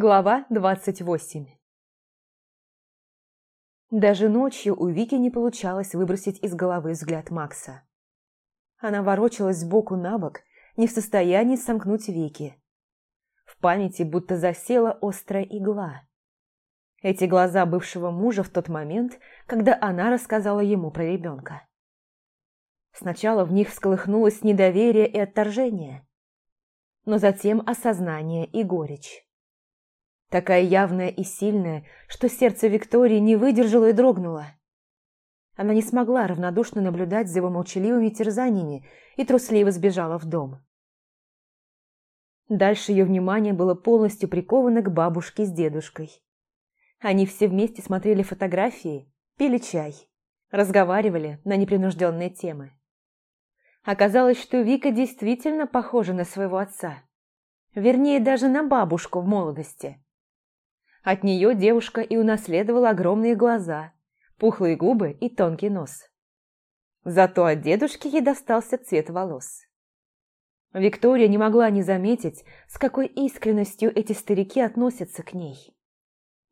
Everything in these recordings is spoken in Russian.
Глава 28 Даже ночью у Вики не получалось выбросить из головы взгляд Макса. Она ворочалась сбоку на бок, не в состоянии сомкнуть веки. В памяти будто засела острая игла. Эти глаза бывшего мужа в тот момент, когда она рассказала ему про ребенка. Сначала в них всколыхнулось недоверие и отторжение, но затем осознание и горечь такая явная и сильная, что сердце Виктории не выдержало и дрогнуло. Она не смогла равнодушно наблюдать за его молчаливыми терзаниями и трусливо сбежала в дом. Дальше ее внимание было полностью приковано к бабушке с дедушкой. Они все вместе смотрели фотографии, пили чай, разговаривали на непринужденные темы. Оказалось, что Вика действительно похожа на своего отца. Вернее, даже на бабушку в молодости. От нее девушка и унаследовала огромные глаза, пухлые губы и тонкий нос. Зато от дедушки ей достался цвет волос. Виктория не могла не заметить, с какой искренностью эти старики относятся к ней.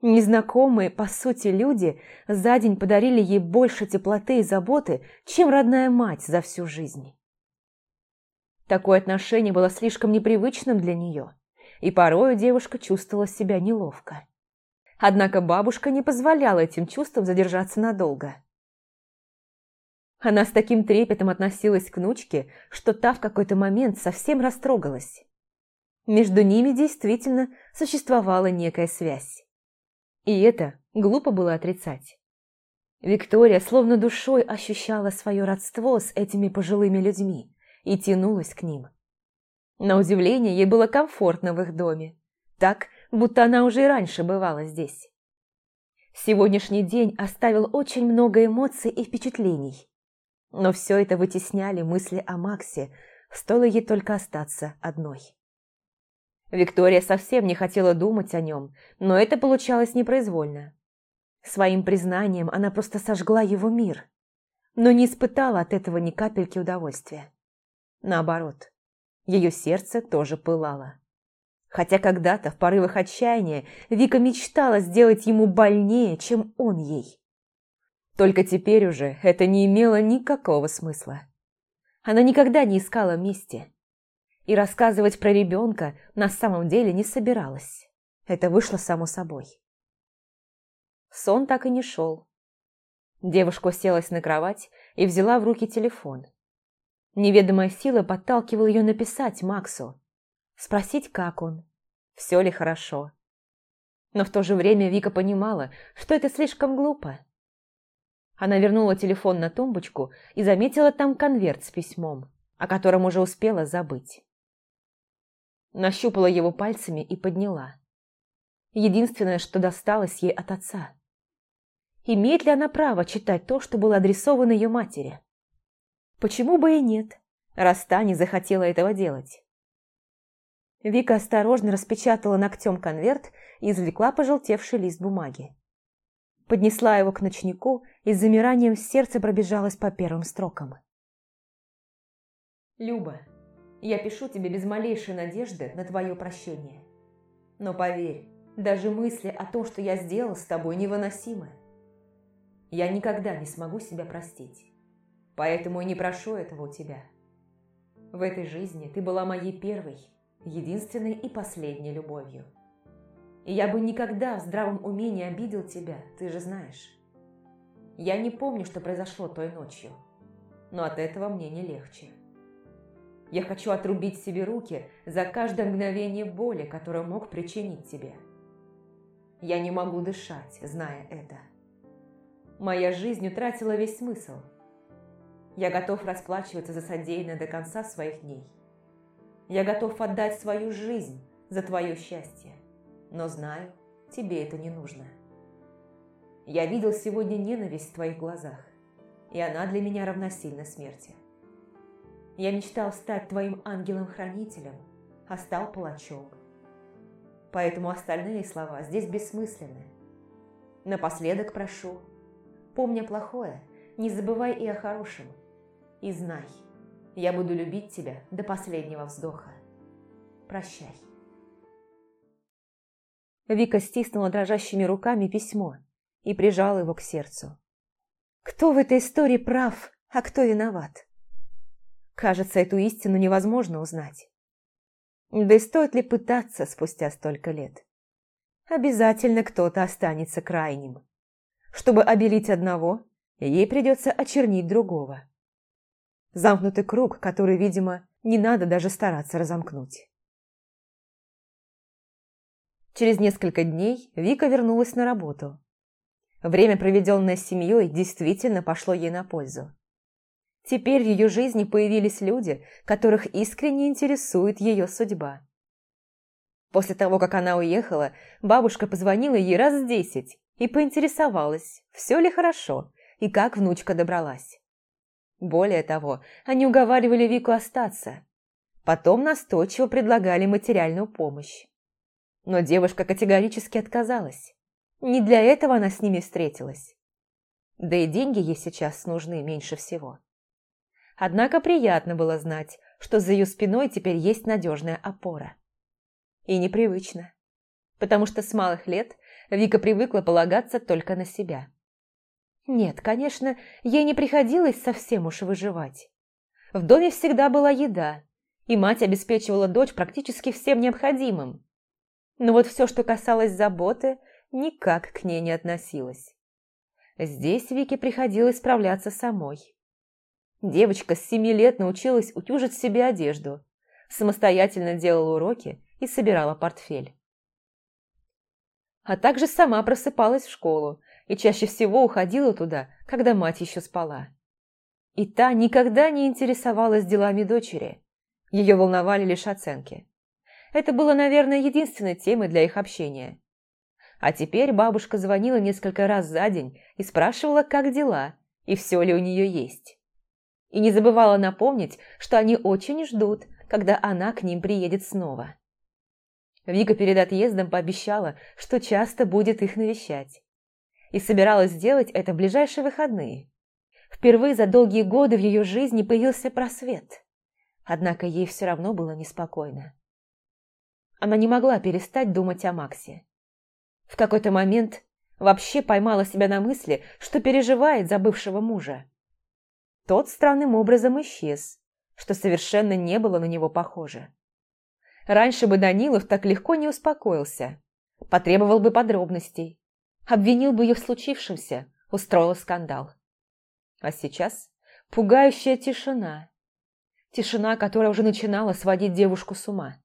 Незнакомые, по сути, люди за день подарили ей больше теплоты и заботы, чем родная мать за всю жизнь. Такое отношение было слишком непривычным для нее, и порою девушка чувствовала себя неловко. Однако бабушка не позволяла этим чувствам задержаться надолго. Она с таким трепетом относилась к внучке, что та в какой-то момент совсем растрогалась. Между ними действительно существовала некая связь. И это глупо было отрицать. Виктория словно душой ощущала свое родство с этими пожилыми людьми и тянулась к ним. На удивление, ей было комфортно в их доме. Так, будто она уже и раньше бывала здесь. Сегодняшний день оставил очень много эмоций и впечатлений. Но все это вытесняли мысли о Максе, стоило ей только остаться одной. Виктория совсем не хотела думать о нем, но это получалось непроизвольно. Своим признанием она просто сожгла его мир, но не испытала от этого ни капельки удовольствия. Наоборот, ее сердце тоже пылало. Хотя когда-то в порывах отчаяния Вика мечтала сделать ему больнее, чем он ей. Только теперь уже это не имело никакого смысла. Она никогда не искала мести. И рассказывать про ребенка на самом деле не собиралась. Это вышло само собой. Сон так и не шел. Девушка уселась на кровать и взяла в руки телефон. Неведомая сила подталкивала ее написать Максу, спросить, как он, все ли хорошо. Но в то же время Вика понимала, что это слишком глупо. Она вернула телефон на тумбочку и заметила там конверт с письмом, о котором уже успела забыть. Нащупала его пальцами и подняла. Единственное, что досталось ей от отца. Имеет ли она право читать то, что было адресовано ее матери? Почему бы и нет, раз та не захотела этого делать? Вика осторожно распечатала ногтем конверт и извлекла пожелтевший лист бумаги. Поднесла его к ночнику и с замиранием сердца пробежалась по первым строкам. «Люба, я пишу тебе без малейшей надежды на твое прощение. Но поверь, даже мысли о том, что я сделал с тобой, невыносимы. Я никогда не смогу себя простить, поэтому и не прошу этого у тебя. В этой жизни ты была моей первой, единственной и последней любовью. И я бы никогда в здравом уме не обидел тебя, ты же знаешь. Я не помню, что произошло той ночью, но от этого мне не легче. Я хочу отрубить себе руки за каждое мгновение боли, которое мог причинить тебе. Я не могу дышать, зная это. Моя жизнь утратила весь смысл. Я готов расплачиваться за содеянное до конца своих дней. Я готов отдать свою жизнь за твое счастье, но знаю, тебе это не нужно. Я видел сегодня ненависть в твоих глазах, и она для меня равносильна смерти. Я мечтал стать твоим ангелом-хранителем, а стал палачом. Поэтому остальные слова здесь бессмысленны. Напоследок прошу, помня плохое, не забывай и о хорошем. И знай – я буду любить тебя до последнего вздоха. Прощай. Вика стиснула дрожащими руками письмо и прижала его к сердцу. Кто в этой истории прав, а кто виноват? Кажется, эту истину невозможно узнать. Да и стоит ли пытаться спустя столько лет? Обязательно кто-то останется крайним. Чтобы обелить одного, ей придется очернить другого. Замкнутый круг, который, видимо, не надо даже стараться разомкнуть. Через несколько дней Вика вернулась на работу. Время, проведенное с семьей, действительно пошло ей на пользу. Теперь в ее жизни появились люди, которых искренне интересует ее судьба. После того, как она уехала, бабушка позвонила ей раз десять и поинтересовалась, все ли хорошо и как внучка добралась. Более того, они уговаривали Вику остаться. Потом настойчиво предлагали материальную помощь. Но девушка категорически отказалась. Не для этого она с ними встретилась. Да и деньги ей сейчас нужны меньше всего. Однако приятно было знать, что за ее спиной теперь есть надежная опора. И непривычно. Потому что с малых лет Вика привыкла полагаться только на себя. Нет, конечно, ей не приходилось совсем уж выживать. В доме всегда была еда, и мать обеспечивала дочь практически всем необходимым. Но вот все, что касалось заботы, никак к ней не относилось. Здесь Вике приходилось справляться самой. Девочка с семи лет научилась утюжить себе одежду, самостоятельно делала уроки и собирала портфель. А также сама просыпалась в школу и чаще всего уходила туда, когда мать еще спала. И та никогда не интересовалась делами дочери. Ее волновали лишь оценки. Это было, наверное, единственной темой для их общения. А теперь бабушка звонила несколько раз за день и спрашивала, как дела и все ли у нее есть. И не забывала напомнить, что они очень ждут, когда она к ним приедет снова. Вика перед отъездом пообещала, что часто будет их навещать. И собиралась сделать это в ближайшие выходные. Впервые за долгие годы в ее жизни появился просвет. Однако ей все равно было неспокойно. Она не могла перестать думать о Максе. В какой-то момент вообще поймала себя на мысли, что переживает за бывшего мужа. Тот странным образом исчез, что совершенно не было на него похоже. Раньше бы Данилов так легко не успокоился, потребовал бы подробностей, обвинил бы ее в случившемся, устроил скандал. А сейчас пугающая тишина. Тишина, которая уже начинала сводить девушку с ума.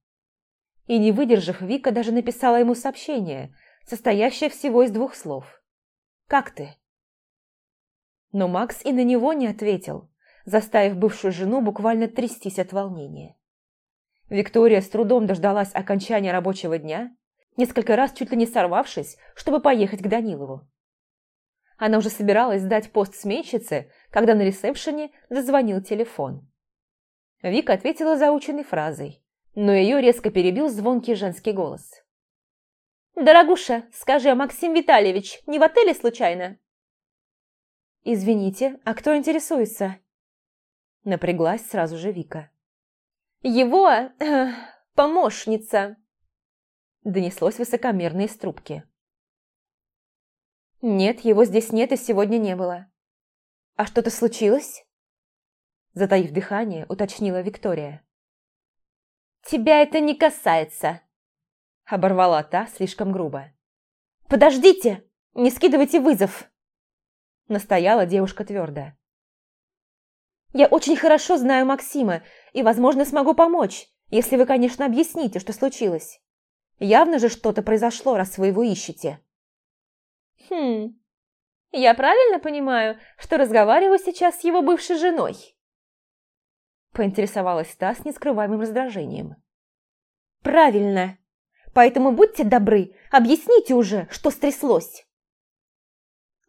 И не выдержав, Вика даже написала ему сообщение, состоящее всего из двух слов. «Как ты?» Но Макс и на него не ответил, заставив бывшую жену буквально трястись от волнения. Виктория с трудом дождалась окончания рабочего дня, несколько раз чуть ли не сорвавшись, чтобы поехать к Данилову. Она уже собиралась сдать пост сменщице, когда на ресепшене зазвонил телефон. Вика ответила заученной фразой, но ее резко перебил звонкий женский голос. «Дорогуша, скажи, а Максим Витальевич не в отеле случайно?» «Извините, а кто интересуется?» Напряглась сразу же Вика. «Его э, помощница!» Донеслось высокомерно из трубки. «Нет, его здесь нет и сегодня не было. А что-то случилось?» Затаив дыхание, уточнила Виктория. «Тебя это не касается!» Оборвала та слишком грубо. «Подождите! Не скидывайте вызов!» Настояла девушка твердо. «Я очень хорошо знаю Максима и, возможно, смогу помочь, если вы, конечно, объясните, что случилось. Явно же что-то произошло, раз вы его ищете». «Хм, я правильно понимаю, что разговариваю сейчас с его бывшей женой?» Поинтересовалась та с нескрываемым раздражением. «Правильно!» Поэтому будьте добры, объясните уже, что стряслось».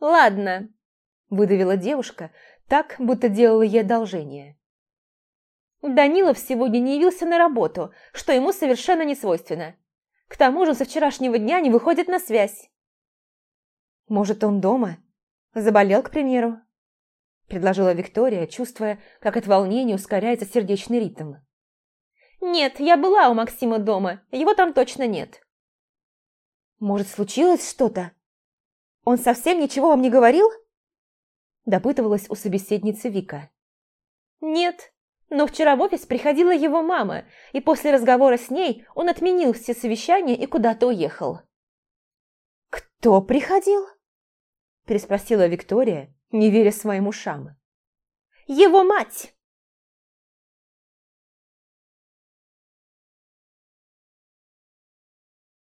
«Ладно», – выдавила девушка, так, будто делала ей одолжение. Данилов сегодня не явился на работу, что ему совершенно не свойственно. К тому же со вчерашнего дня не выходит на связь. «Может, он дома? Заболел, к примеру?» предложила Виктория, чувствуя, как от волнения ускоряется сердечный ритм. «Нет, я была у Максима дома, его там точно нет». Может, случилось что-то? Он совсем ничего вам не говорил?» Допытывалась у собеседницы Вика. «Нет, но вчера в офис приходила его мама, и после разговора с ней он отменил все совещания и куда-то уехал». «Кто приходил?» переспросила Виктория, не веря своим ушам. «Его мать!»